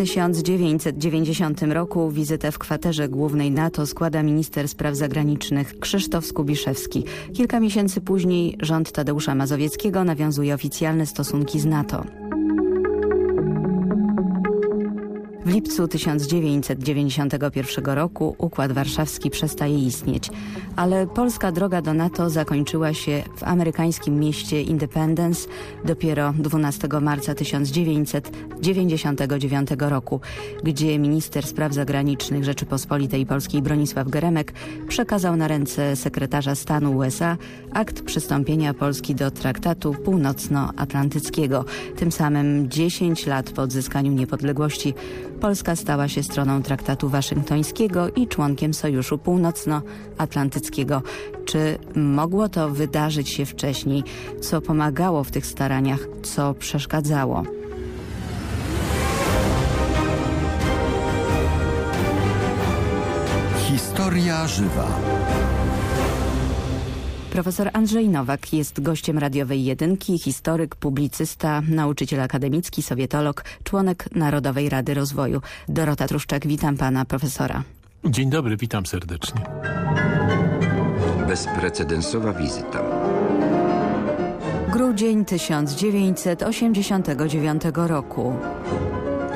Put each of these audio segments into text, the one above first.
1990 roku wizytę w kwaterze głównej NATO składa minister spraw zagranicznych Krzysztof Skubiszewski. Kilka miesięcy później rząd Tadeusza Mazowieckiego nawiązuje oficjalne stosunki z NATO. W lipcu 1991 roku Układ Warszawski przestaje istnieć, ale polska droga do NATO zakończyła się w amerykańskim mieście Independence dopiero 12 marca 1999 roku, gdzie minister spraw zagranicznych Rzeczypospolitej Polskiej Bronisław Geremek przekazał na ręce sekretarza stanu USA akt przystąpienia Polski do Traktatu Północnoatlantyckiego. Tym samym 10 lat po odzyskaniu niepodległości Polska stała się stroną traktatu waszyngtońskiego i członkiem Sojuszu Północnoatlantyckiego. Czy mogło to wydarzyć się wcześniej? Co pomagało w tych staraniach? Co przeszkadzało? Historia żywa. Profesor Andrzej Nowak jest gościem radiowej jedynki, historyk, publicysta, nauczyciel akademicki, sowietolog, członek Narodowej Rady Rozwoju. Dorota Truszczak, witam pana profesora. Dzień dobry, witam serdecznie. Bezprecedensowa wizyta. Grudzień 1989 roku.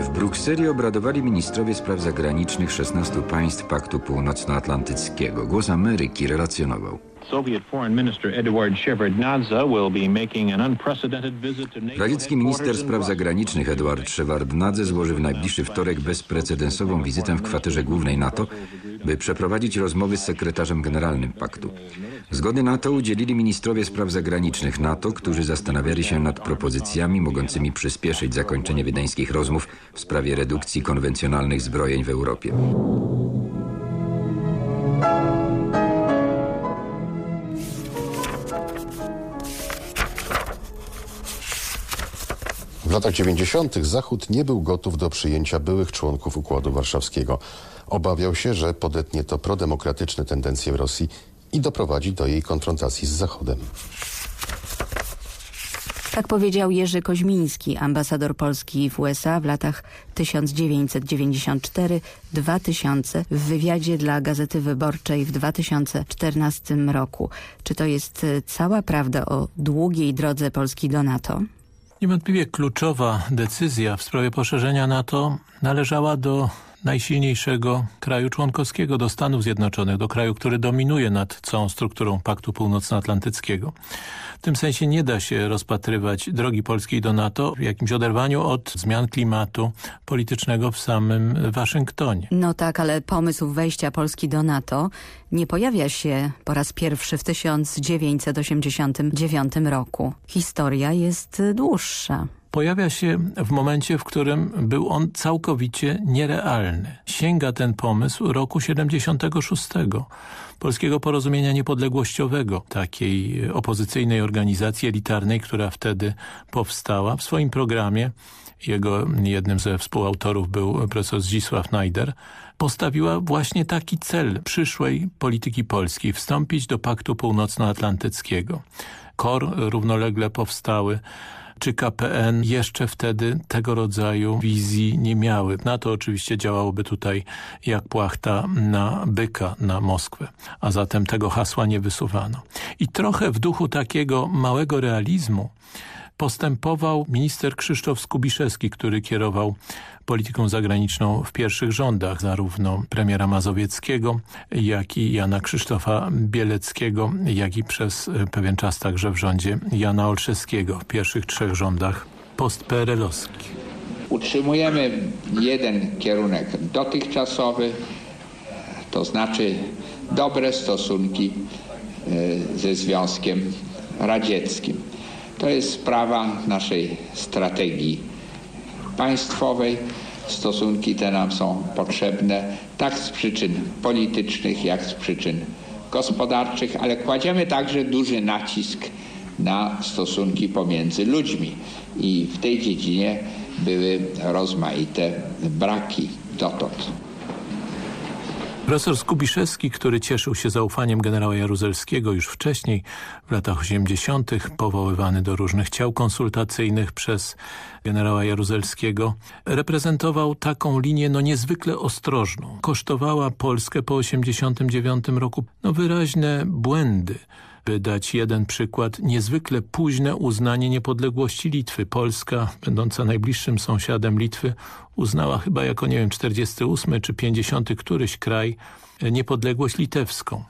W Brukseli obradowali ministrowie spraw zagranicznych 16 państw Paktu Północnoatlantyckiego. Głos Ameryki relacjonował. Radziecki minister spraw zagranicznych Edward Shevardnadze złoży w najbliższy wtorek bezprecedensową wizytę w kwaterze głównej NATO, by przeprowadzić rozmowy z sekretarzem generalnym paktu. Zgody na to udzielili ministrowie spraw zagranicznych NATO, którzy zastanawiali się nad propozycjami mogącymi przyspieszyć zakończenie wiedeńskich rozmów w sprawie redukcji konwencjonalnych zbrojeń w Europie. Latach 90. Zachód nie był gotów do przyjęcia byłych członków Układu Warszawskiego. Obawiał się, że podetnie to prodemokratyczne tendencje w Rosji i doprowadzi do jej konfrontacji z Zachodem. Tak powiedział Jerzy Koźmiński, ambasador Polski w USA w latach 1994-2000 w wywiadzie dla Gazety Wyborczej w 2014 roku. Czy to jest cała prawda o długiej drodze Polski do NATO? Niewątpliwie kluczowa decyzja w sprawie poszerzenia NATO należała do najsilniejszego kraju członkowskiego, do Stanów Zjednoczonych, do kraju, który dominuje nad całą strukturą Paktu Północnoatlantyckiego. W tym sensie nie da się rozpatrywać drogi polskiej do NATO w jakimś oderwaniu od zmian klimatu politycznego w samym Waszyngtonie. No tak, ale pomysł wejścia Polski do NATO nie pojawia się po raz pierwszy w 1989 roku. Historia jest dłuższa pojawia się w momencie, w którym był on całkowicie nierealny. Sięga ten pomysł roku 76 Polskiego Porozumienia Niepodległościowego, takiej opozycyjnej organizacji elitarnej, która wtedy powstała. W swoim programie, jego jednym ze współautorów był profesor Zdzisław Najder, postawiła właśnie taki cel przyszłej polityki polskiej, wstąpić do Paktu Północnoatlantyckiego. KOR równolegle powstały czy KPN jeszcze wtedy tego rodzaju wizji nie miały. Na to oczywiście działałoby tutaj jak płachta na byka na Moskwę, a zatem tego hasła nie wysuwano. I trochę w duchu takiego małego realizmu postępował minister Krzysztof Skubiszewski, który kierował polityką zagraniczną w pierwszych rządach zarówno premiera Mazowieckiego, jak i Jana Krzysztofa Bieleckiego, jak i przez pewien czas także w rządzie Jana Olszewskiego w pierwszych trzech rządach postperelowskich. Utrzymujemy jeden kierunek dotychczasowy, to znaczy dobre stosunki e, ze Związkiem Radzieckim. To jest sprawa naszej strategii państwowej. Stosunki te nam są potrzebne tak z przyczyn politycznych, jak z przyczyn gospodarczych, ale kładziemy także duży nacisk na stosunki pomiędzy ludźmi i w tej dziedzinie były rozmaite braki dotąd. Profesor Skubiszewski, który cieszył się zaufaniem generała Jaruzelskiego już wcześniej, w latach 80., powoływany do różnych ciał konsultacyjnych przez generała Jaruzelskiego, reprezentował taką linię no niezwykle ostrożną. Kosztowała Polskę po 89 roku no wyraźne błędy by dać jeden przykład, niezwykle późne uznanie niepodległości Litwy. Polska, będąca najbliższym sąsiadem Litwy, uznała chyba jako, nie wiem, 48 czy 50 któryś kraj niepodległość litewską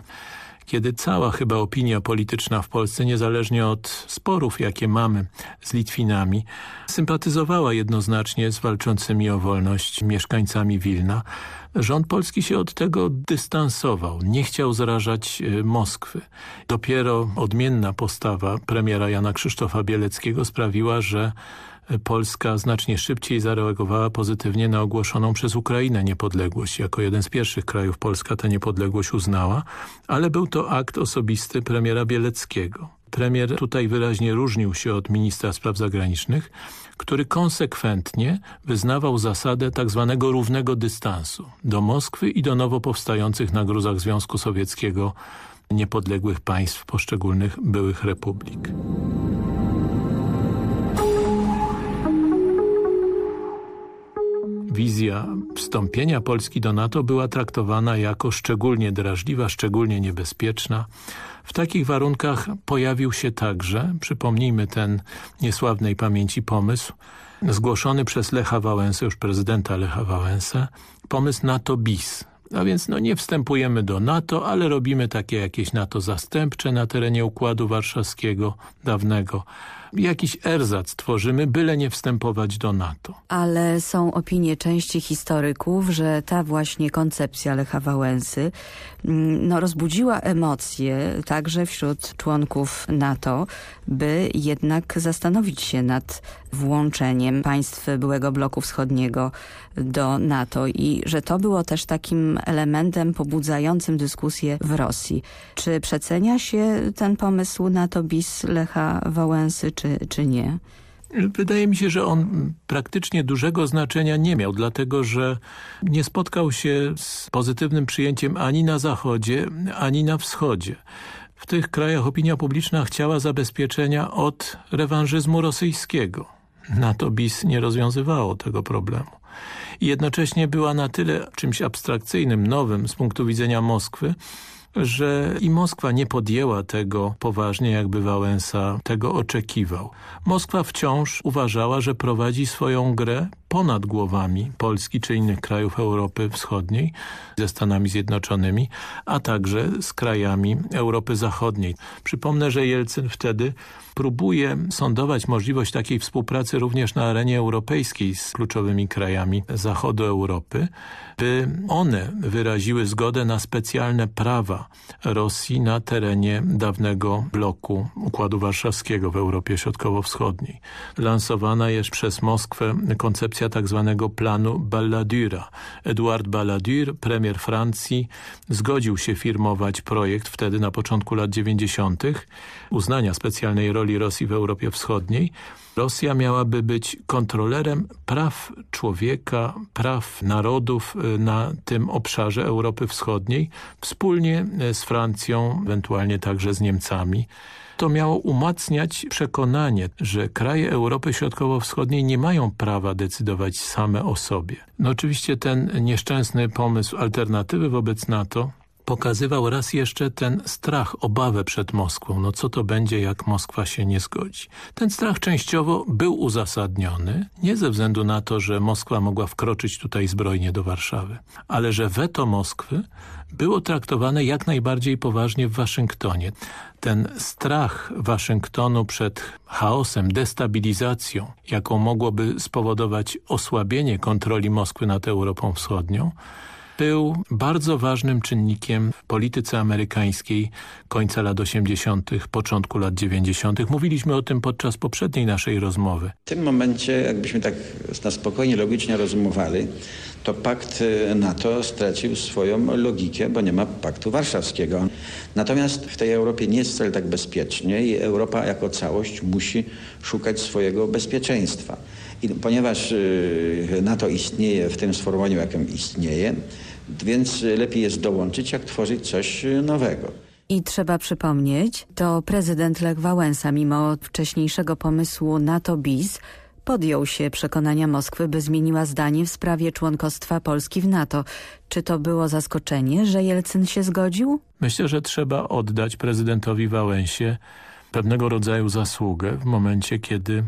kiedy cała chyba opinia polityczna w Polsce, niezależnie od sporów, jakie mamy z Litwinami, sympatyzowała jednoznacznie z walczącymi o wolność mieszkańcami Wilna. Rząd polski się od tego dystansował, nie chciał zrażać e, Moskwy. Dopiero odmienna postawa premiera Jana Krzysztofa Bieleckiego sprawiła, że Polska znacznie szybciej zareagowała pozytywnie na ogłoszoną przez Ukrainę niepodległość. Jako jeden z pierwszych krajów Polska tę niepodległość uznała, ale był to akt osobisty premiera Bieleckiego. Premier tutaj wyraźnie różnił się od ministra spraw zagranicznych, który konsekwentnie wyznawał zasadę tzw. Tak równego dystansu do Moskwy i do nowo powstających na gruzach Związku Sowieckiego niepodległych państw poszczególnych byłych republik. Wizja wstąpienia Polski do NATO była traktowana jako szczególnie drażliwa, szczególnie niebezpieczna. W takich warunkach pojawił się także, przypomnijmy ten niesławnej pamięci pomysł, zgłoszony przez Lecha Wałęsę, już prezydenta Lecha Wałęsę, pomysł NATO bis. A więc no nie wstępujemy do NATO, ale robimy takie jakieś NATO zastępcze na terenie Układu Warszawskiego dawnego jakiś erzac tworzymy, byle nie wstępować do NATO. Ale są opinie części historyków, że ta właśnie koncepcja Lecha Wałęsy mm, no, rozbudziła emocje także wśród członków NATO, by jednak zastanowić się nad włączeniem państw byłego bloku wschodniego do NATO i że to było też takim elementem pobudzającym dyskusję w Rosji. Czy przecenia się ten pomysł NATO bis Lecha Wałęsy, czy, czy nie? Wydaje mi się, że on praktycznie dużego znaczenia nie miał, dlatego że nie spotkał się z pozytywnym przyjęciem ani na Zachodzie, ani na Wschodzie. W tych krajach opinia publiczna chciała zabezpieczenia od rewanżyzmu rosyjskiego. NATO bis nie rozwiązywało tego problemu. I jednocześnie była na tyle czymś abstrakcyjnym, nowym z punktu widzenia Moskwy, że i Moskwa nie podjęła tego poważnie, jakby Wałęsa tego oczekiwał. Moskwa wciąż uważała, że prowadzi swoją grę ponad głowami Polski czy innych krajów Europy Wschodniej ze Stanami Zjednoczonymi, a także z krajami Europy Zachodniej. Przypomnę, że Jelcyn wtedy próbuje sondować możliwość takiej współpracy również na arenie europejskiej z kluczowymi krajami zachodu Europy, by one wyraziły zgodę na specjalne prawa Rosji na terenie dawnego bloku Układu Warszawskiego w Europie Środkowo-Wschodniej. Lansowana jest przez Moskwę koncepcja tzw. Tak planu Balladura. Edouard Balladur, premier Francji, zgodził się firmować projekt wtedy na początku lat 90. uznania specjalnej roli Rosji w Europie Wschodniej, Rosja miałaby być kontrolerem praw człowieka, praw narodów y, na tym obszarze Europy Wschodniej, wspólnie y, z Francją, ewentualnie także z Niemcami. To miało umacniać przekonanie, że kraje Europy Środkowo-Wschodniej nie mają prawa decydować same o sobie. No oczywiście ten nieszczęsny pomysł alternatywy wobec NATO pokazywał raz jeszcze ten strach, obawę przed Moskwą. No co to będzie, jak Moskwa się nie zgodzi? Ten strach częściowo był uzasadniony, nie ze względu na to, że Moskwa mogła wkroczyć tutaj zbrojnie do Warszawy, ale że weto Moskwy było traktowane jak najbardziej poważnie w Waszyngtonie. Ten strach Waszyngtonu przed chaosem, destabilizacją, jaką mogłoby spowodować osłabienie kontroli Moskwy nad Europą Wschodnią, był bardzo ważnym czynnikiem w polityce amerykańskiej końca lat 80., początku lat 90. Mówiliśmy o tym podczas poprzedniej naszej rozmowy. W tym momencie, jakbyśmy tak na spokojnie, logicznie rozumowali, to pakt y, NATO stracił swoją logikę, bo nie ma paktu warszawskiego. Natomiast w tej Europie nie jest wcale tak bezpiecznie i Europa jako całość musi szukać swojego bezpieczeństwa. I ponieważ y, NATO istnieje w tym sformułowaniu, jakim istnieje, Więc lepiej jest dołączyć, jak tworzyć coś nowego. I trzeba przypomnieć, to prezydent Lech Wałęsa, mimo wcześniejszego pomysłu NATO bis, podjął się przekonania Moskwy, by zmieniła zdanie w sprawie członkostwa Polski w NATO. Czy to było zaskoczenie, że Jelcyn się zgodził? Myślę, że trzeba oddać prezydentowi Wałęsie pewnego rodzaju zasługę w momencie, kiedy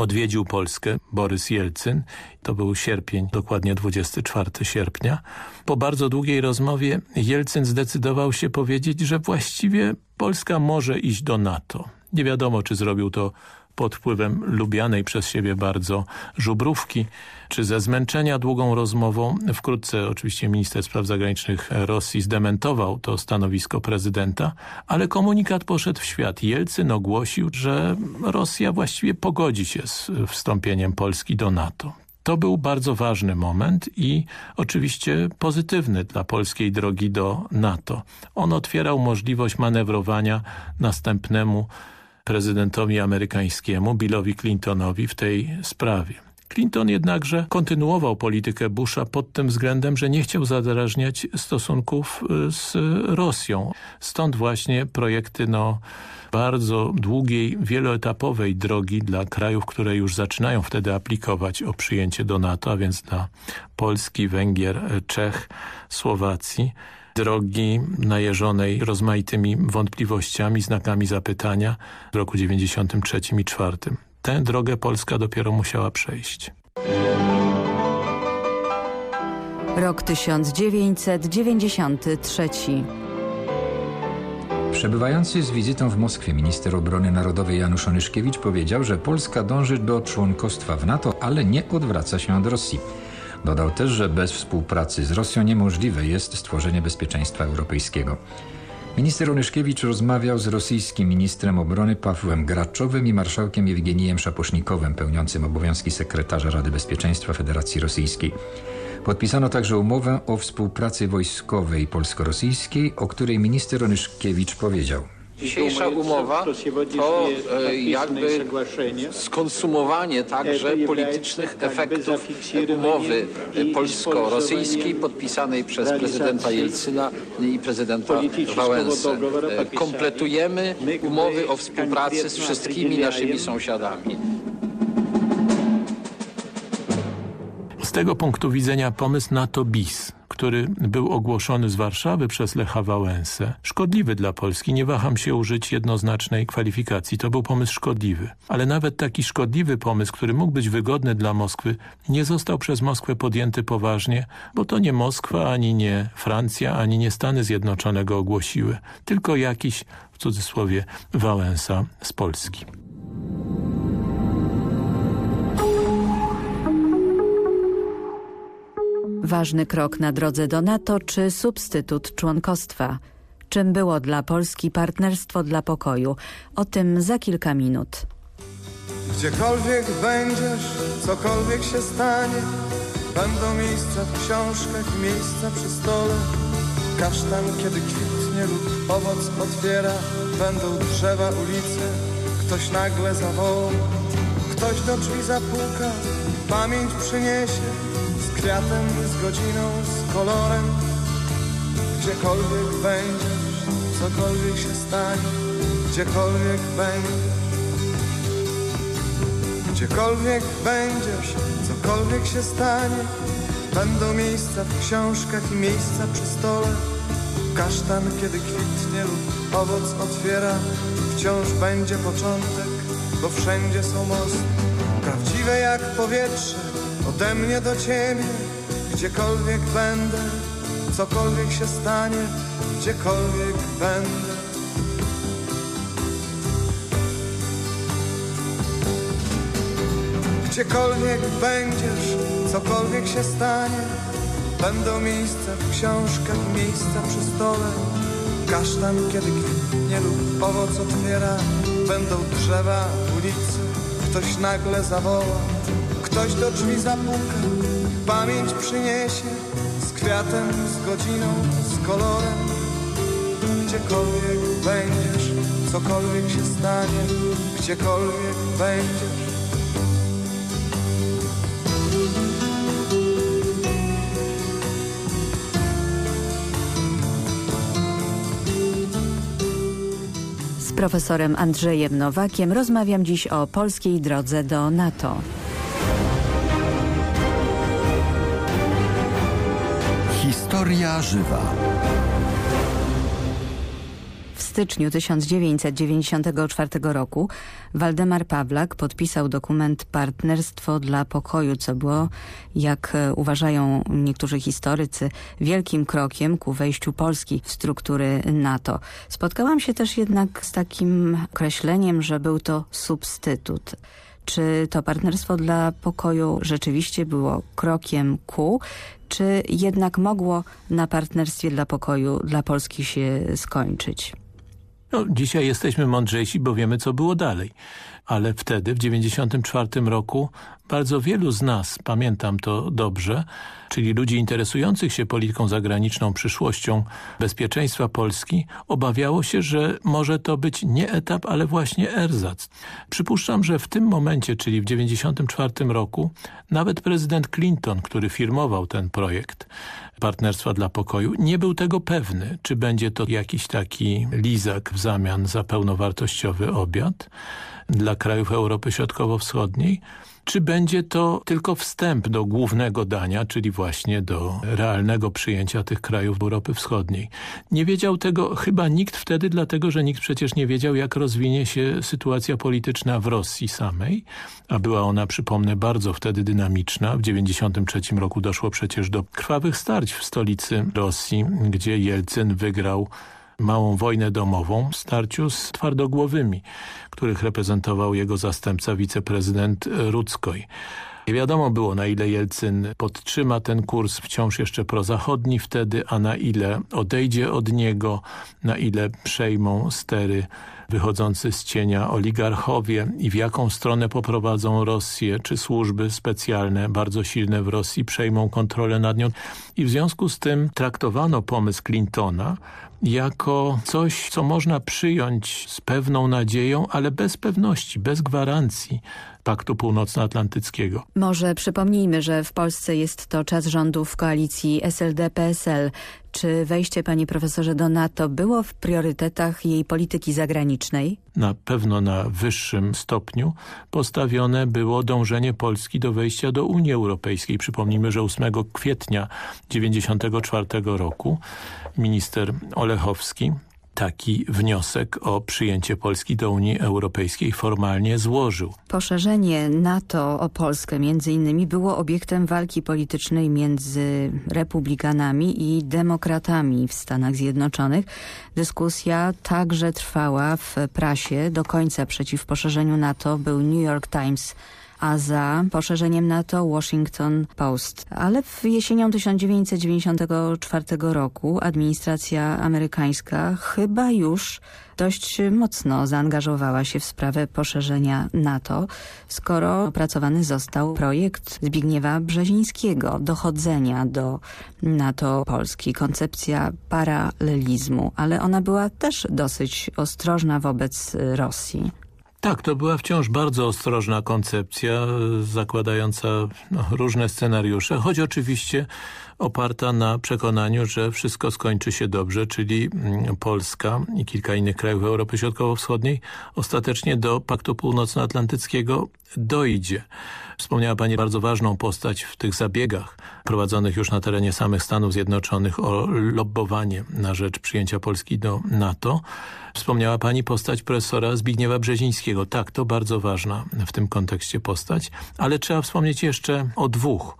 odwiedził Polskę Borys Jelcyn. To był sierpień, dokładnie 24 sierpnia. Po bardzo długiej rozmowie Jelcyn zdecydował się powiedzieć, że właściwie Polska może iść do NATO. Nie wiadomo, czy zrobił to pod wpływem lubianej przez siebie bardzo żubrówki, czy ze zmęczenia długą rozmową. Wkrótce oczywiście minister spraw zagranicznych Rosji zdementował to stanowisko prezydenta, ale komunikat poszedł w świat. Jelcyn ogłosił, że Rosja właściwie pogodzi się z wstąpieniem Polski do NATO. To był bardzo ważny moment i oczywiście pozytywny dla polskiej drogi do NATO. On otwierał możliwość manewrowania następnemu prezydentowi amerykańskiemu, Billowi Clintonowi w tej sprawie. Clinton jednakże kontynuował politykę Busha pod tym względem, że nie chciał zadrażniać stosunków y, z Rosją. Stąd właśnie projekty no, bardzo długiej, wieloetapowej drogi dla krajów, które już zaczynają wtedy aplikować o przyjęcie do NATO, a więc dla Polski, Węgier, Czech, Słowacji drogi najeżonej rozmaitymi wątpliwościami, znakami zapytania w roku 93 i 4. Tę drogę Polska dopiero musiała przejść. Rok 1993. Przebywający z wizytą w Moskwie minister obrony narodowej Janusz Onyszkiewicz powiedział, że Polska dąży do członkostwa w NATO, ale nie odwraca się od Rosji. Dodał też, że bez współpracy z Rosją niemożliwe jest stworzenie bezpieczeństwa europejskiego. Minister Onyszkiewicz rozmawiał z rosyjskim ministrem obrony Pawłem Graczowym i marszałkiem Jewgenijem Szaposznikowem, pełniącym obowiązki sekretarza Rady Bezpieczeństwa Federacji Rosyjskiej. Podpisano także umowę o współpracy wojskowej polsko-rosyjskiej, o której minister Onyszkiewicz powiedział – Dzisiejsza umowa to e, jakby skonsumowanie także politycznych efektów umowy polsko-rosyjskiej podpisanej przez prezydenta Jelcyna i prezydenta Wałęsę. E, kompletujemy umowy o współpracy z wszystkimi naszymi sąsiadami. Z tego punktu widzenia pomysł NATO bis który był ogłoszony z Warszawy przez Lecha Wałęsę, szkodliwy dla Polski. Nie waham się użyć jednoznacznej kwalifikacji. To był pomysł szkodliwy. Ale nawet taki szkodliwy pomysł, który mógł być wygodny dla Moskwy, nie został przez Moskwę podjęty poważnie, bo to nie Moskwa, ani nie Francja, ani nie Stany Zjednoczone go ogłosiły, tylko jakiś, w cudzysłowie, Wałęsa z Polski. Ważny krok na drodze do NATO czy substytut członkostwa? Czym było dla Polski partnerstwo dla pokoju? O tym za kilka minut. Gdziekolwiek będziesz, cokolwiek się stanie, będą miejsca w książkach, miejsca przy stole. Kasztan, kiedy kwitnie lub owoc otwiera, będą drzewa, ulice, ktoś nagle zawoła, ktoś do drzwi zapuka, pamięć przyniesie kwiatem, z godziną, z kolorem. Gdziekolwiek będziesz, cokolwiek się stanie Gdziekolwiek będziesz. Gdziekolwiek będziesz, cokolwiek się stanie Będą miejsca w książkach i miejsca przy stole. Kasztan, kiedy kwitnie lub owoc otwiera Wciąż będzie początek, bo wszędzie są mosty. Prawdziwe jak powietrze Ode mnie do ciebie, gdziekolwiek będę, cokolwiek się stanie, gdziekolwiek będę. Gdziekolwiek będziesz, cokolwiek się stanie, będą miejsca w książkach, miejsca przy stole. Kasztan, kiedy kwitnie lub owoc otwiera, będą drzewa, ulicy, ktoś nagle zawoła Ktoś do drzwi zapuka, pamięć przyniesie Z kwiatem, z godziną, z kolorem Gdziekolwiek będziesz, cokolwiek się stanie Gdziekolwiek będziesz profesorem Andrzejem Nowakiem rozmawiam dziś o polskiej drodze do NATO. Historia żywa. W styczniu 1994 roku Waldemar Pawlak podpisał dokument Partnerstwo dla Pokoju, co było, jak uważają niektórzy historycy, wielkim krokiem ku wejściu Polski w struktury NATO. Spotkałam się też jednak z takim określeniem, że był to substytut. Czy to Partnerstwo dla Pokoju rzeczywiście było krokiem ku, czy jednak mogło na Partnerstwie dla Pokoju dla Polski się skończyć? No, dzisiaj jesteśmy mądrzejsi, bo wiemy, co było dalej. Ale wtedy, w 1994 roku, bardzo wielu z nas, pamiętam to dobrze, czyli ludzi interesujących się polityką zagraniczną, przyszłością bezpieczeństwa Polski, obawiało się, że może to być nie etap, ale właśnie erzac. Przypuszczam, że w tym momencie, czyli w 1994 roku, nawet prezydent Clinton, który firmował ten projekt, Partnerstwa dla Pokoju. Nie był tego pewny, czy będzie to jakiś taki lizak w zamian za pełnowartościowy obiad dla krajów Europy Środkowo-Wschodniej, czy będzie to tylko wstęp do głównego dania, czyli właśnie do realnego przyjęcia tych krajów Europy Wschodniej. Nie wiedział tego chyba nikt wtedy, dlatego że nikt przecież nie wiedział, jak rozwinie się sytuacja polityczna w Rosji samej, a była ona, przypomnę, bardzo wtedy dynamiczna. W 1993 roku doszło przecież do krwawych starć w stolicy Rosji, gdzie Jelcyn wygrał małą wojnę domową w starciu z twardogłowymi, których reprezentował jego zastępca wiceprezydent Ruckoj. Nie wiadomo było, na ile Jelcyn podtrzyma ten kurs wciąż jeszcze prozachodni wtedy, a na ile odejdzie od niego, na ile przejmą stery wychodzący z cienia oligarchowie i w jaką stronę poprowadzą Rosję, czy służby specjalne, bardzo silne w Rosji, przejmą kontrolę nad nią. I w związku z tym traktowano pomysł Clintona jako coś, co można przyjąć z pewną nadzieją, ale bez pewności, bez gwarancji Paktu Północnoatlantyckiego. Może przypomnijmy, że w Polsce jest to czas rządów koalicji SLD-PSL. Czy wejście, panie profesorze, do NATO było w priorytetach jej polityki zagranicznej? Na pewno na wyższym stopniu postawione było dążenie Polski do wejścia do Unii Europejskiej. Przypomnijmy, że 8 kwietnia 1994 roku minister Olechowski taki wniosek o przyjęcie Polski do Unii Europejskiej formalnie złożył. Poszerzenie NATO o Polskę między innymi było obiektem walki politycznej między republikanami i demokratami w Stanach Zjednoczonych. Dyskusja także trwała w prasie. Do końca przeciw poszerzeniu NATO był New York Times a za poszerzeniem NATO Washington Post. Ale w jesienią 1994 roku administracja amerykańska chyba już dość mocno zaangażowała się w sprawę poszerzenia NATO, skoro opracowany został projekt Zbigniewa Brzezińskiego dochodzenia do NATO Polski, koncepcja paralelizmu, ale ona była też dosyć ostrożna wobec Rosji. Tak, to była wciąż bardzo ostrożna koncepcja, zakładająca no, różne scenariusze, choć oczywiście oparta na przekonaniu, że wszystko skończy się dobrze, czyli mm, Polska i kilka innych krajów Europy Środkowo-Wschodniej ostatecznie do Paktu Północnoatlantyckiego dojdzie. Wspomniała Pani bardzo ważną postać w tych zabiegach prowadzonych już na terenie samych Stanów Zjednoczonych o lobbowanie na rzecz przyjęcia Polski do NATO. Wspomniała Pani postać profesora Zbigniewa Brzezińskiego. Tak, to bardzo ważna w tym kontekście postać, ale trzeba wspomnieć jeszcze o dwóch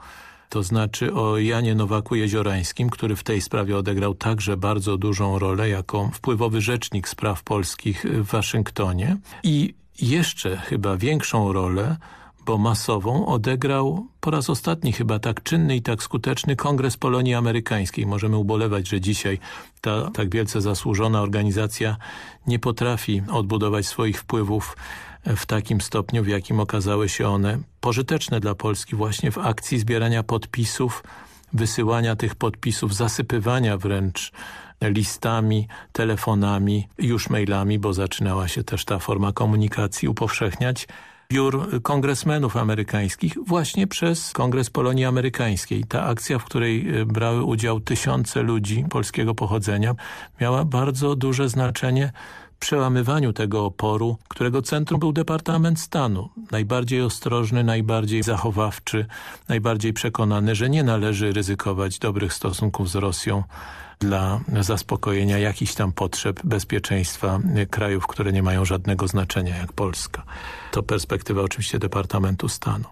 to znaczy o Janie Nowaku Jeziorańskim, który w tej sprawie odegrał także bardzo dużą rolę jako wpływowy rzecznik spraw polskich w Waszyngtonie i jeszcze chyba większą rolę bo masową odegrał po raz ostatni chyba tak czynny i tak skuteczny Kongres Polonii Amerykańskiej. Możemy ubolewać, że dzisiaj ta tak wielce zasłużona organizacja nie potrafi odbudować swoich wpływów w takim stopniu, w jakim okazały się one pożyteczne dla Polski właśnie w akcji zbierania podpisów, wysyłania tych podpisów, zasypywania wręcz listami, telefonami, już mailami, bo zaczynała się też ta forma komunikacji upowszechniać biur kongresmenów amerykańskich właśnie przez Kongres Polonii Amerykańskiej. Ta akcja, w której e, brały udział tysiące ludzi polskiego pochodzenia miała bardzo duże znaczenie przełamywaniu tego oporu, którego centrum był Departament Stanu. Najbardziej ostrożny, najbardziej zachowawczy, najbardziej przekonany, że nie należy ryzykować dobrych stosunków z Rosją dla zaspokojenia jakichś tam potrzeb bezpieczeństwa krajów, które nie mają żadnego znaczenia jak Polska. To perspektywa oczywiście Departamentu Stanu.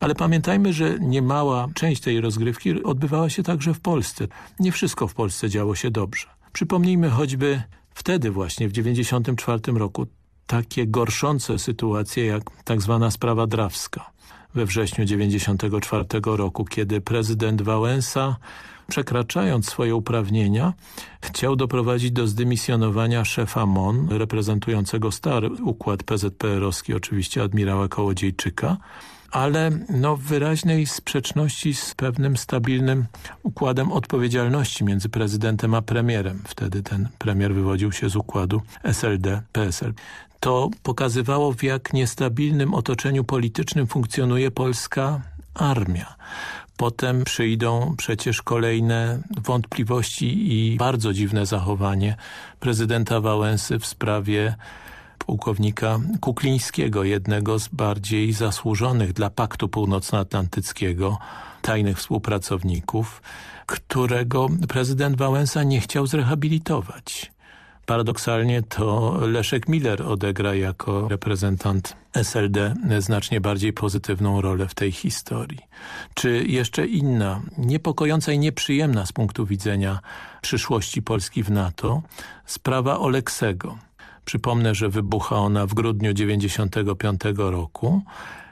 Ale pamiętajmy, że niemała część tej rozgrywki odbywała się także w Polsce. Nie wszystko w Polsce działo się dobrze. Przypomnijmy choćby wtedy właśnie, w 1994 roku, takie gorszące sytuacje jak tak zwana sprawa Drawska. We wrześniu 1994 roku, kiedy prezydent Wałęsa przekraczając swoje uprawnienia, chciał doprowadzić do zdymisjonowania szefa MON, reprezentującego stary układ PZPR-owski, oczywiście admirała Kołodziejczyka, ale no, w wyraźnej sprzeczności z pewnym stabilnym układem odpowiedzialności między prezydentem a premierem. Wtedy ten premier wywodził się z układu SLD-PSL. To pokazywało w jak niestabilnym otoczeniu politycznym funkcjonuje polska armia. Potem przyjdą przecież kolejne wątpliwości i bardzo dziwne zachowanie prezydenta Wałęsy w sprawie pułkownika Kuklińskiego, jednego z bardziej zasłużonych dla Paktu Północnoatlantyckiego tajnych współpracowników, którego prezydent Wałęsa nie chciał zrehabilitować. Paradoksalnie to Leszek Miller odegra jako reprezentant SLD znacznie bardziej pozytywną rolę w tej historii. Czy jeszcze inna, niepokojąca i nieprzyjemna z punktu widzenia przyszłości Polski w NATO, sprawa Oleksego. Przypomnę, że wybucha ona w grudniu 1995 roku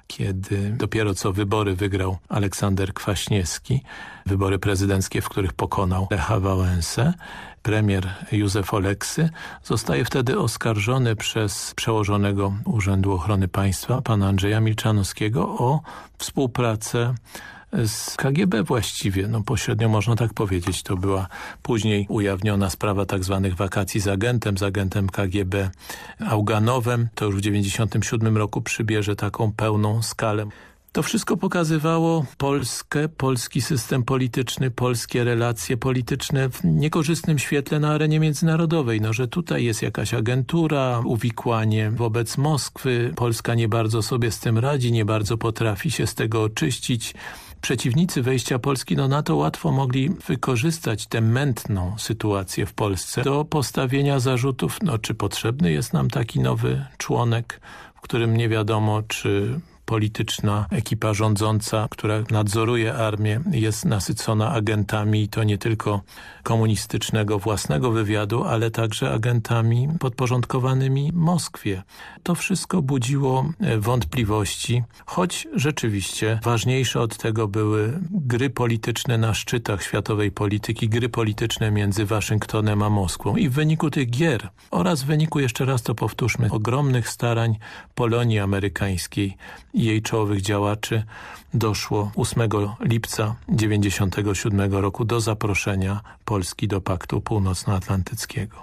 kiedy dopiero co wybory wygrał Aleksander Kwaśniewski, wybory prezydenckie, w których pokonał Lecha Wałęsę. Premier Józef Oleksy zostaje wtedy oskarżony przez przełożonego Urzędu Ochrony Państwa, pana Andrzeja Milczanowskiego o współpracę z KGB właściwie, no pośrednio można tak powiedzieć. To była później ujawniona sprawa tak zwanych wakacji z agentem, z agentem KGB Auganowem. To już w 1997 roku przybierze taką pełną skalę. To wszystko pokazywało Polskę, polski system polityczny, polskie relacje polityczne w niekorzystnym świetle na arenie międzynarodowej. No, że tutaj jest jakaś agentura, uwikłanie wobec Moskwy. Polska nie bardzo sobie z tym radzi, nie bardzo potrafi się z tego oczyścić przeciwnicy wejścia Polski do NATO łatwo mogli wykorzystać tę mętną sytuację w Polsce do postawienia zarzutów, no czy potrzebny jest nam taki nowy członek, w którym nie wiadomo, czy polityczna ekipa rządząca, która nadzoruje armię, jest nasycona agentami i to nie tylko komunistycznego własnego wywiadu, ale także agentami podporządkowanymi Moskwie. To wszystko budziło e, wątpliwości, choć rzeczywiście ważniejsze od tego były gry polityczne na szczytach światowej polityki, gry polityczne między Waszyngtonem a Moskwą. I w wyniku tych gier oraz w wyniku, jeszcze raz to powtórzmy, ogromnych starań Polonii amerykańskiej i jej czołowych działaczy doszło 8 lipca 1997 roku do zaproszenia Polski do Paktu Północnoatlantyckiego.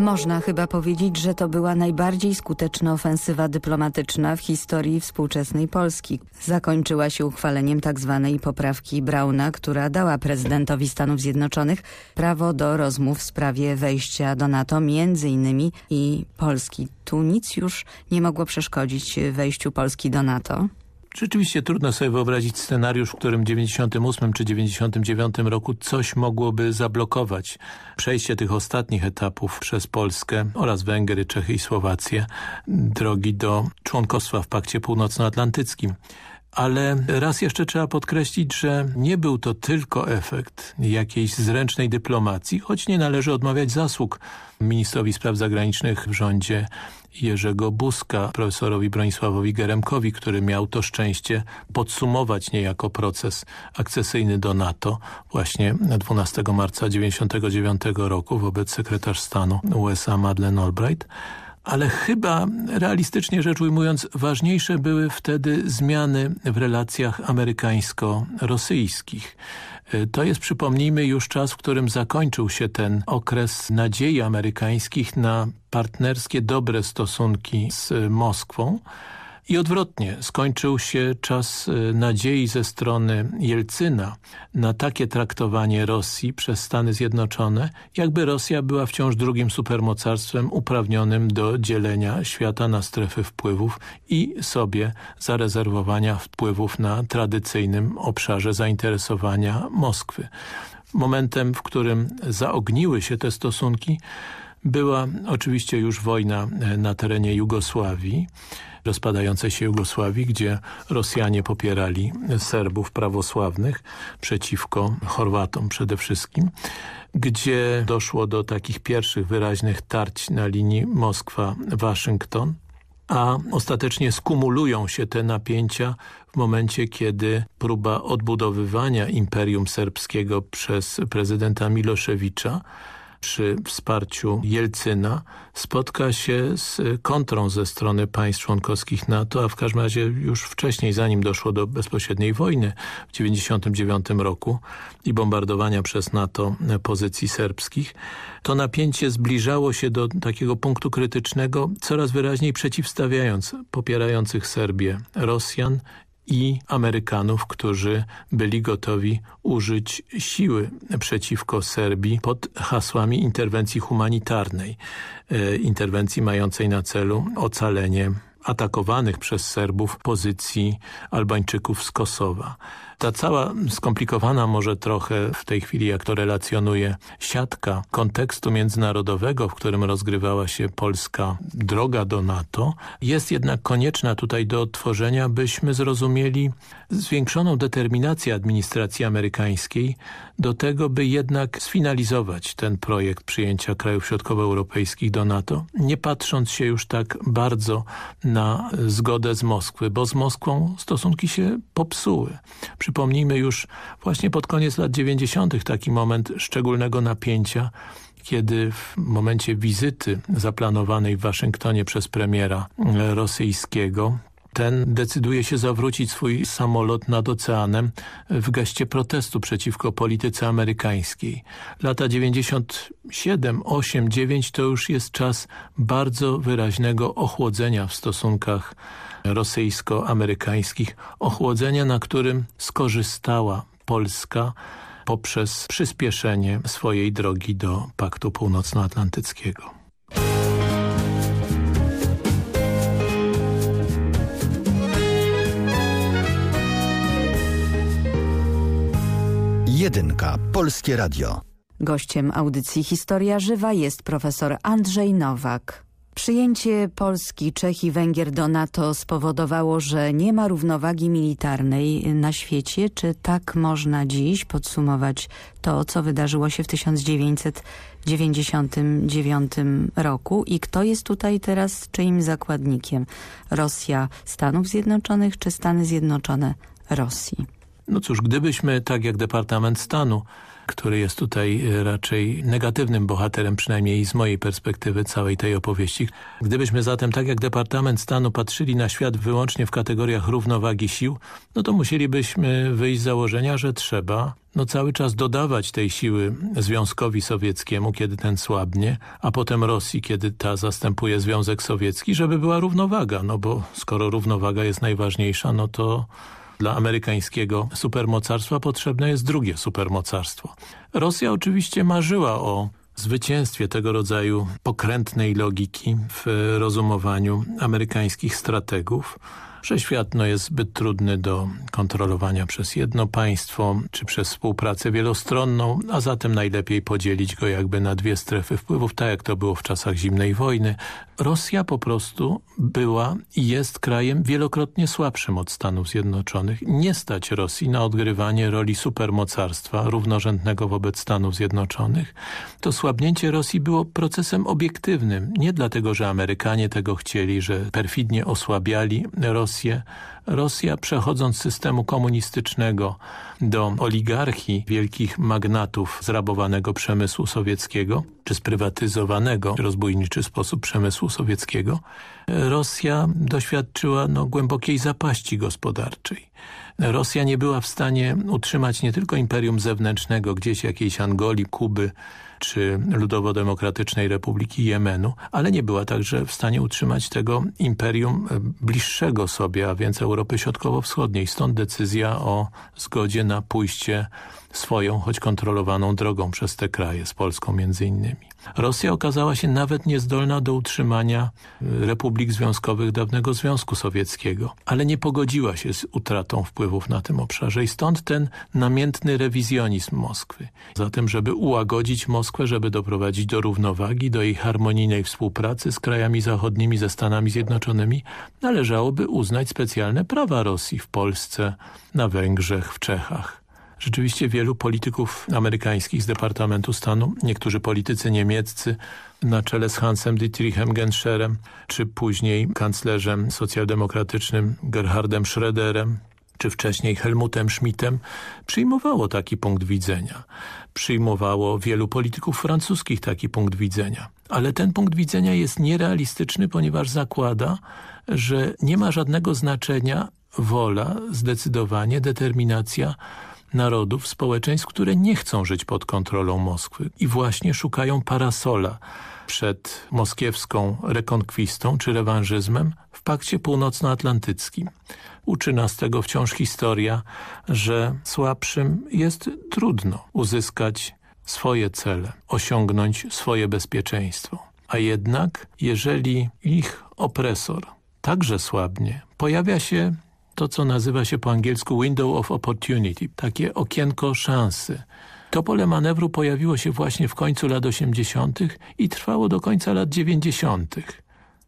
Można chyba powiedzieć, że to była najbardziej skuteczna ofensywa dyplomatyczna w historii współczesnej Polski. Zakończyła się uchwaleniem tzw. Tak poprawki Brauna, która dała prezydentowi Stanów Zjednoczonych prawo do rozmów w sprawie wejścia do NATO między innymi i Polski. Tu nic już nie mogło przeszkodzić wejściu Polski do NATO. Rzeczywiście trudno sobie wyobrazić scenariusz, w którym w 98 czy 99 roku coś mogłoby zablokować przejście tych ostatnich etapów przez Polskę oraz Węgry, Czechy i Słowację drogi do członkostwa w Pakcie Północnoatlantyckim. Ale raz jeszcze trzeba podkreślić, że nie był to tylko efekt jakiejś zręcznej dyplomacji, choć nie należy odmawiać zasług ministrowi spraw zagranicznych w rządzie Jerzego Buzka, profesorowi Bronisławowi Geremkowi, który miał to szczęście podsumować niejako proces akcesyjny do NATO właśnie 12 marca 1999 roku wobec sekretarz stanu USA Madeleine Albright ale chyba realistycznie rzecz ujmując ważniejsze były wtedy zmiany w relacjach amerykańsko-rosyjskich. To jest, przypomnijmy, już czas, w którym zakończył się ten okres nadziei amerykańskich na partnerskie, dobre stosunki z Moskwą I odwrotnie, skończył się czas y, nadziei ze strony Jelcyna na takie traktowanie Rosji przez Stany Zjednoczone, jakby Rosja była wciąż drugim supermocarstwem uprawnionym do dzielenia świata na strefy wpływów i sobie zarezerwowania wpływów na tradycyjnym obszarze zainteresowania Moskwy. Momentem, w którym zaogniły się te stosunki, była oczywiście już wojna e, na terenie Jugosławii, rozpadającej się Jugosławii, gdzie Rosjanie popierali Serbów prawosławnych przeciwko Chorwatom przede wszystkim, gdzie doszło do takich pierwszych wyraźnych tarć na linii Moskwa-Waszyngton, a ostatecznie skumulują się te napięcia w momencie, kiedy próba odbudowywania Imperium Serbskiego przez prezydenta Miloszewicza przy wsparciu Jelcyna spotka się z kontrą ze strony państw członkowskich NATO, a w każdym razie już wcześniej, zanim doszło do bezpośredniej wojny w 1999 roku i bombardowania przez NATO pozycji serbskich, to napięcie zbliżało się do takiego punktu krytycznego, coraz wyraźniej przeciwstawiając popierających Serbię Rosjan i Amerykanów, którzy byli gotowi użyć siły przeciwko Serbii pod hasłami interwencji humanitarnej, e, interwencji mającej na celu ocalenie atakowanych przez Serbów pozycji Albańczyków z Kosowa. Ta cała skomplikowana może trochę w tej chwili, jak to relacjonuje, siatka kontekstu międzynarodowego, w którym rozgrywała się polska droga do NATO, jest jednak konieczna tutaj do odtworzenia, byśmy zrozumieli zwiększoną determinację administracji amerykańskiej do tego, by jednak sfinalizować ten projekt przyjęcia krajów środkowoeuropejskich do NATO, nie patrząc się już tak bardzo na zgodę z Moskwy, bo z Moskwą stosunki się popsuły. Przypomnijmy już właśnie pod koniec lat 90. taki moment szczególnego napięcia, kiedy w momencie wizyty zaplanowanej w Waszyngtonie przez premiera rosyjskiego ten decyduje się zawrócić swój samolot nad oceanem w geście protestu przeciwko polityce amerykańskiej. Lata 97, 8, 9 to już jest czas bardzo wyraźnego ochłodzenia w stosunkach rosyjsko-amerykańskich, ochłodzenia, na którym skorzystała Polska poprzez przyspieszenie swojej drogi do Paktu Północnoatlantyckiego. Jedynka. Polskie Radio. Gościem audycji Historia Żywa jest profesor Andrzej Nowak. Przyjęcie Polski, Czech i Węgier do NATO spowodowało, że nie ma równowagi militarnej na świecie. Czy tak można dziś podsumować to, co wydarzyło się w 1999 roku i kto jest tutaj teraz czyim zakładnikiem? Rosja Stanów Zjednoczonych czy Stany Zjednoczone Rosji? No cóż, gdybyśmy, tak jak Departament Stanu, który jest tutaj e, raczej negatywnym bohaterem, przynajmniej z mojej perspektywy całej tej opowieści. Gdybyśmy zatem, tak jak Departament Stanu, patrzyli na świat wyłącznie w kategoriach równowagi sił, no to musielibyśmy wyjść z założenia, że trzeba no cały czas dodawać tej siły Związkowi Sowieckiemu, kiedy ten słabnie, a potem Rosji, kiedy ta zastępuje Związek Sowiecki, żeby była równowaga, no bo skoro równowaga jest najważniejsza, no to dla amerykańskiego supermocarstwa potrzebne jest drugie supermocarstwo. Rosja oczywiście marzyła o zwycięstwie tego rodzaju pokrętnej logiki w rozumowaniu amerykańskich strategów, że świat no, jest zbyt trudny do kontrolowania przez jedno państwo, czy przez współpracę wielostronną, a zatem najlepiej podzielić go jakby na dwie strefy wpływów, tak jak to było w czasach zimnej wojny. Rosja po prostu była i jest krajem wielokrotnie słabszym od Stanów Zjednoczonych. Nie stać Rosji na odgrywanie roli supermocarstwa równorzędnego wobec Stanów Zjednoczonych. To słabnięcie Rosji było procesem obiektywnym. Nie dlatego, że Amerykanie tego chcieli, że perfidnie osłabiali Rosję, Rosję. Rosja przechodząc z systemu komunistycznego do oligarchii wielkich magnatów zrabowanego przemysłu sowieckiego, czy sprywatyzowanego w rozbójniczy sposób przemysłu sowieckiego, Rosja doświadczyła no, głębokiej zapaści gospodarczej. Rosja nie była w stanie utrzymać nie tylko imperium zewnętrznego, gdzieś jakiejś Angolii, Kuby, czy Ludowo-Demokratycznej Republiki Jemenu, ale nie była także w stanie utrzymać tego imperium bliższego sobie, a więc Europy Środkowo-Wschodniej. Stąd decyzja o zgodzie na pójście swoją, choć kontrolowaną drogą przez te kraje, z Polską między innymi. Rosja okazała się nawet niezdolna do utrzymania republik związkowych dawnego Związku Sowieckiego, ale nie pogodziła się z utratą wpływów na tym obszarze i stąd ten namiętny rewizjonizm Moskwy. Zatem, żeby ułagodzić Moskwę, żeby doprowadzić do równowagi, do jej harmonijnej współpracy z krajami zachodnimi, ze Stanami Zjednoczonymi, należałoby uznać specjalne prawa Rosji w Polsce, na Węgrzech, w Czechach. Rzeczywiście wielu polityków amerykańskich z Departamentu Stanu, niektórzy politycy niemieccy na czele z Hansem Dietrichem Genscherem, czy później kanclerzem socjaldemokratycznym Gerhardem Schröderem, czy wcześniej Helmutem Schmidtem, przyjmowało taki punkt widzenia. Przyjmowało wielu polityków francuskich taki punkt widzenia. Ale ten punkt widzenia jest nierealistyczny, ponieważ zakłada, że nie ma żadnego znaczenia wola, zdecydowanie, determinacja narodów, społeczeństw, które nie chcą żyć pod kontrolą Moskwy i właśnie szukają parasola przed moskiewską rekonkwistą czy rewanżyzmem w pakcie północnoatlantyckim. Uczy nas tego wciąż historia, że słabszym jest trudno uzyskać swoje cele, osiągnąć swoje bezpieczeństwo. A jednak, jeżeli ich opresor także słabnie, pojawia się to, co nazywa się po angielsku window of opportunity, takie okienko szansy. To pole manewru pojawiło się właśnie w końcu lat 80. i trwało do końca lat 90.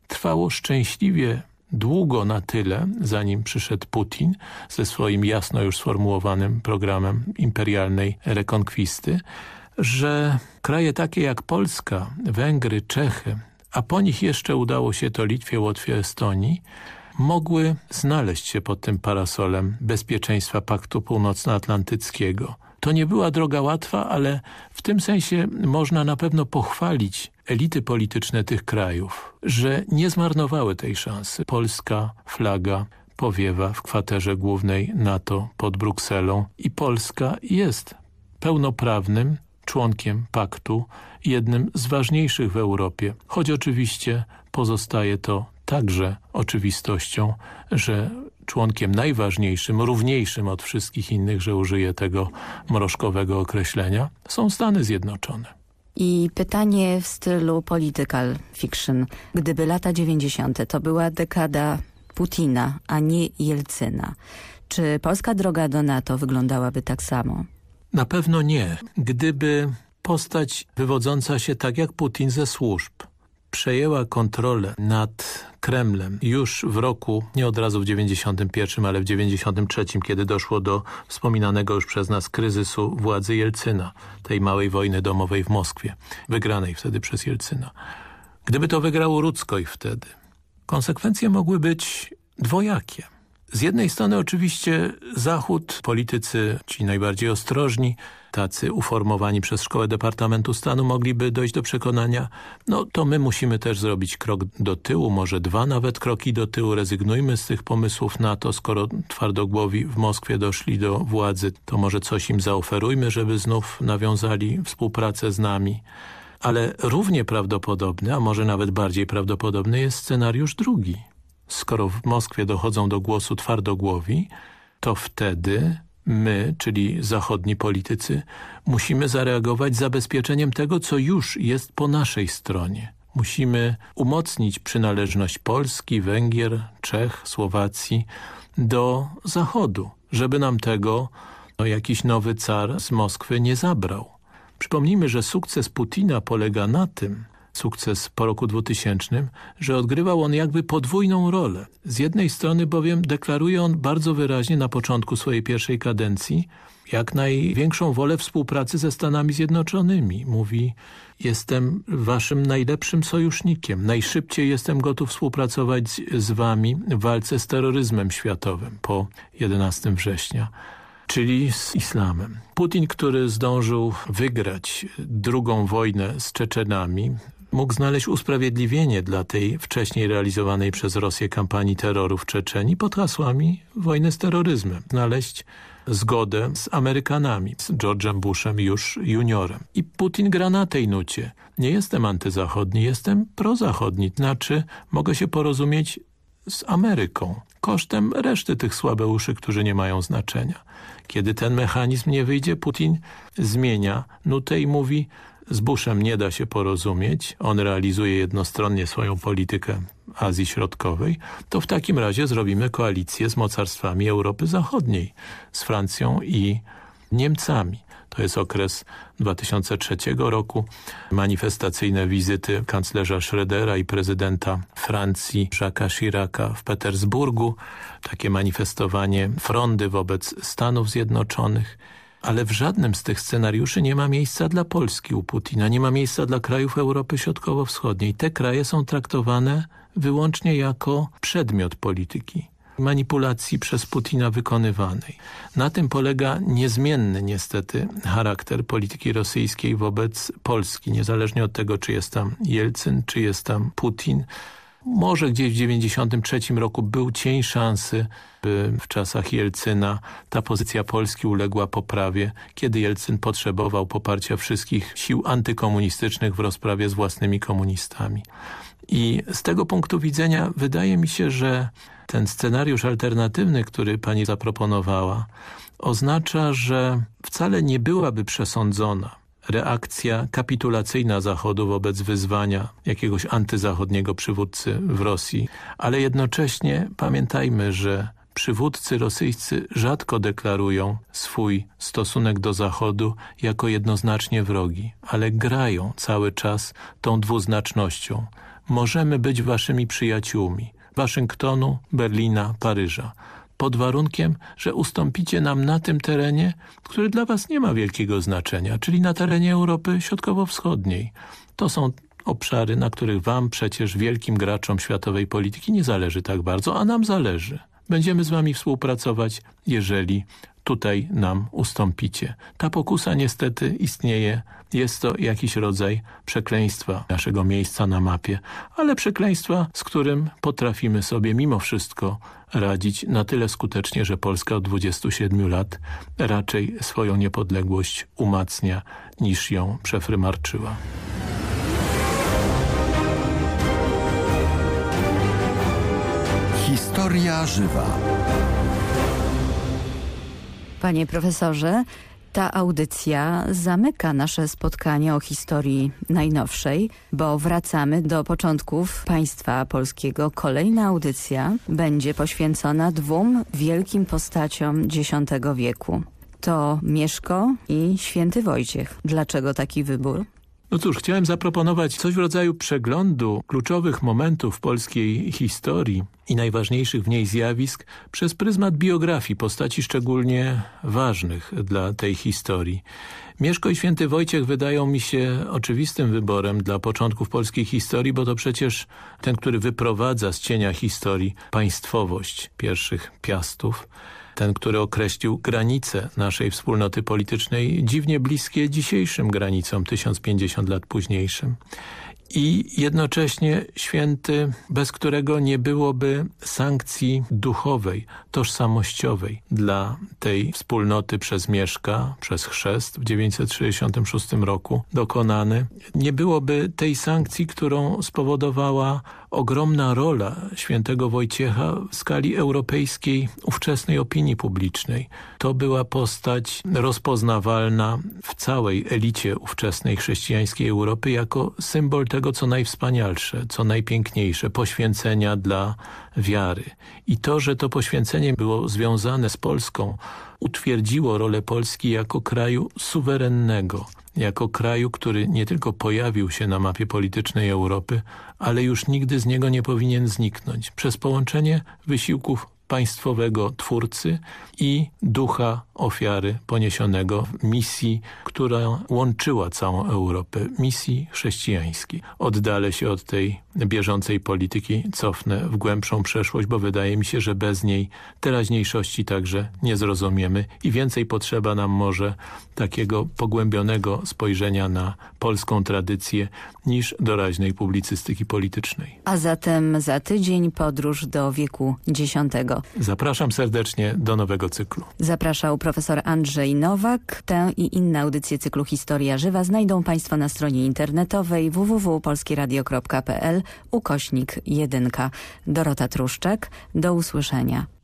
Trwało szczęśliwie długo na tyle, zanim przyszedł Putin ze swoim jasno już sformułowanym programem imperialnej rekonkwisty, że kraje takie jak Polska, Węgry, Czechy, a po nich jeszcze udało się to Litwie, Łotwie, Estonii, mogły znaleźć się pod tym parasolem bezpieczeństwa Paktu Północnoatlantyckiego. To nie była droga łatwa, ale w tym sensie można na pewno pochwalić elity polityczne tych krajów, że nie zmarnowały tej szansy. Polska flaga powiewa w kwaterze głównej NATO pod Brukselą i Polska jest pełnoprawnym członkiem paktu, jednym z ważniejszych w Europie, choć oczywiście pozostaje to także oczywistością, że członkiem najważniejszym, równiejszym od wszystkich innych, że użyję tego mrożkowego określenia, są Stany Zjednoczone. I pytanie w stylu political fiction. Gdyby lata 90. to była dekada Putina, a nie Jelcyna, czy polska droga do NATO wyglądałaby tak samo? Na pewno nie. Gdyby postać wywodząca się tak jak Putin ze służb przejęła kontrolę nad Kremlem już w roku, nie od razu w 91, ale w 93, kiedy doszło do wspominanego już przez nas kryzysu władzy Jelcyna, tej małej wojny domowej w Moskwie, wygranej wtedy przez Jelcyna. Gdyby to wygrał Ruckoj wtedy, konsekwencje mogły być dwojakie. Z jednej strony oczywiście Zachód, politycy ci najbardziej ostrożni, tacy uformowani przez Szkołę Departamentu Stanu mogliby dojść do przekonania, no to my musimy też zrobić krok do tyłu, może dwa nawet kroki do tyłu, rezygnujmy z tych pomysłów na to, skoro twardogłowi w Moskwie doszli do władzy, to może coś im zaoferujmy, żeby znów nawiązali współpracę z nami. Ale równie prawdopodobny, a może nawet bardziej prawdopodobny jest scenariusz drugi. Skoro w Moskwie dochodzą do głosu twardogłowi, to wtedy my, czyli zachodni politycy, musimy zareagować zabezpieczeniem tego, co już jest po naszej stronie. Musimy umocnić przynależność Polski, Węgier, Czech, Słowacji do Zachodu, żeby nam tego no, jakiś nowy car z Moskwy nie zabrał. Przypomnijmy, że sukces Putina polega na tym, sukces po roku 2000, że odgrywał on jakby podwójną rolę. Z jednej strony bowiem deklaruje on bardzo wyraźnie na początku swojej pierwszej kadencji jak największą wolę współpracy ze Stanami Zjednoczonymi. Mówi, jestem waszym najlepszym sojusznikiem, najszybciej jestem gotów współpracować z wami w walce z terroryzmem światowym po 11 września czyli z islamem. Putin, który zdążył wygrać drugą wojnę z Czeczenami, mógł znaleźć usprawiedliwienie dla tej wcześniej realizowanej przez Rosję kampanii terroru w Czeczeni pod hasłami wojny z terroryzmem. Znaleźć zgodę z Amerykanami, z George'em Bushem już juniorem. I Putin gra na tej nucie. Nie jestem antyzachodni, jestem prozachodni. Znaczy mogę się porozumieć z Ameryką kosztem reszty tych słabeuszy, którzy nie mają znaczenia. Kiedy ten mechanizm nie wyjdzie, Putin zmienia nutę i mówi z Bushem nie da się porozumieć, on realizuje jednostronnie swoją politykę Azji Środkowej, to w takim razie zrobimy koalicję z mocarstwami Europy Zachodniej, z Francją i Niemcami. To jest okres 2003 roku. Manifestacyjne wizyty kanclerza Schrödera i prezydenta Francji Jacques'a Chiraca w Petersburgu. Takie manifestowanie frondy wobec Stanów Zjednoczonych. Ale w żadnym z tych scenariuszy nie ma miejsca dla Polski u Putina, nie ma miejsca dla krajów Europy Środkowo-Wschodniej. Te kraje są traktowane wyłącznie jako przedmiot polityki manipulacji przez Putina wykonywanej. Na tym polega niezmienny niestety charakter polityki rosyjskiej wobec Polski, niezależnie od tego, czy jest tam Jelcyn, czy jest tam Putin. Może gdzieś w 1993 roku był cień szansy, by w czasach Jelcyna ta pozycja Polski uległa poprawie, kiedy Jelcyn potrzebował poparcia wszystkich sił antykomunistycznych w rozprawie z własnymi komunistami. I z tego punktu widzenia wydaje mi się, że ten scenariusz alternatywny, który pani zaproponowała, oznacza, że wcale nie byłaby przesądzona reakcja kapitulacyjna Zachodu wobec wyzwania jakiegoś antyzachodniego przywódcy w Rosji, ale jednocześnie pamiętajmy, że przywódcy rosyjscy rzadko deklarują swój stosunek do Zachodu jako jednoznacznie wrogi, ale grają cały czas tą dwuznacznością. Możemy być waszymi przyjaciółmi, Waszyngtonu, Berlina, Paryża pod warunkiem, że ustąpicie nam na tym terenie, który dla was nie ma wielkiego znaczenia, czyli na terenie Europy Środkowo-Wschodniej. To są obszary, na których wam przecież wielkim graczom światowej polityki nie zależy tak bardzo, a nam zależy. Będziemy z wami współpracować, jeżeli tutaj nam ustąpicie. Ta pokusa niestety istnieje. Jest to jakiś rodzaj przekleństwa naszego miejsca na mapie, ale przekleństwa, z którym potrafimy sobie mimo wszystko radzić na tyle skutecznie, że Polska od 27 lat raczej swoją niepodległość umacnia niż ją przefrymarczyła. Historia żywa. Panie profesorze, ta audycja zamyka nasze spotkanie o historii najnowszej, bo wracamy do początków państwa polskiego. Kolejna audycja będzie poświęcona dwóm wielkim postaciom X wieku. To Mieszko i Święty Wojciech. Dlaczego taki wybór? No cóż, chciałem zaproponować coś w rodzaju przeglądu kluczowych momentów polskiej historii i najważniejszych w niej zjawisk przez pryzmat biografii postaci szczególnie ważnych dla tej historii. Mieszko i Święty Wojciech wydają mi się oczywistym wyborem dla początków polskiej historii, bo to przecież ten, który wyprowadza z cienia historii państwowość pierwszych piastów, ten, który określił granice naszej wspólnoty politycznej, dziwnie bliskie dzisiejszym granicom, 1050 lat późniejszym i jednocześnie święty, bez którego nie byłoby sankcji duchowej, tożsamościowej dla tej wspólnoty przez Mieszka, przez chrzest w 966 roku dokonany. Nie byłoby tej sankcji, którą spowodowała ogromna rola świętego Wojciecha w skali europejskiej ówczesnej opinii publicznej. To była postać rozpoznawalna w całej elicie ówczesnej chrześcijańskiej Europy jako symbol tego, co najwspanialsze, co najpiękniejsze, poświęcenia dla wiary. I to, że to poświęcenie było związane z Polską, utwierdziło rolę Polski jako kraju suwerennego, jako kraju, który nie tylko pojawił się na mapie politycznej Europy, ale już nigdy z niego nie powinien zniknąć. Przez połączenie wysiłków państwowego twórcy i ducha ofiary poniesionego misji, która łączyła całą Europę, misji chrześcijańskiej. Oddalę się od tej bieżącej polityki, cofnę w głębszą przeszłość, bo wydaje mi się, że bez niej teraźniejszości także nie zrozumiemy i więcej potrzeba nam może takiego pogłębionego spojrzenia na polską tradycję niż doraźnej publicystyki politycznej. A zatem za tydzień podróż do wieku X. Zapraszam serdecznie do nowego cyklu. Zapraszał profesor Andrzej Nowak. Tę i inne audycje cyklu Historia Żywa znajdą Państwo na stronie internetowej www.polskieradio.pl ukośnik 1. Dorota Truszczak. Do usłyszenia.